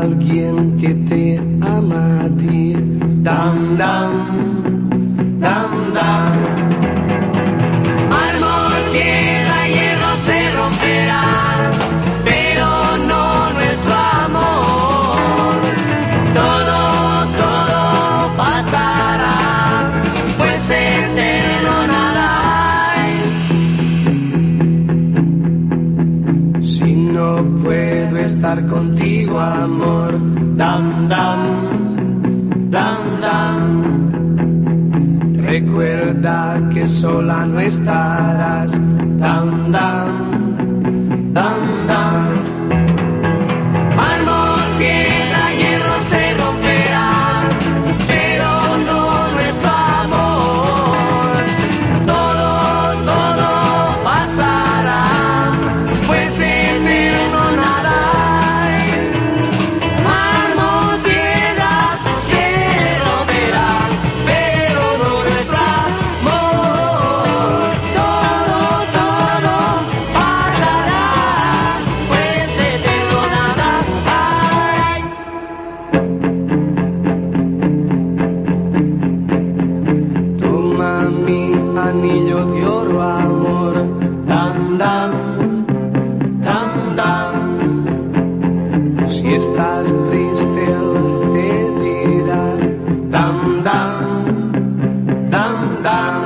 alguien que te ama a ti. Dam, dam, dam, dam. Piedra, hierro se romperá, pero no nuestro amor. Todo, todo pasará, pues eterno nada. Si no puedo estar contigo, amor, dam, dam, dam, dam. Recuerda que sola no estarás, dam, dam, mi anillo de oro, amor. Dam, dam, dam, dam. Si estás triste, él te dirá. Dam, dam, dam, dam.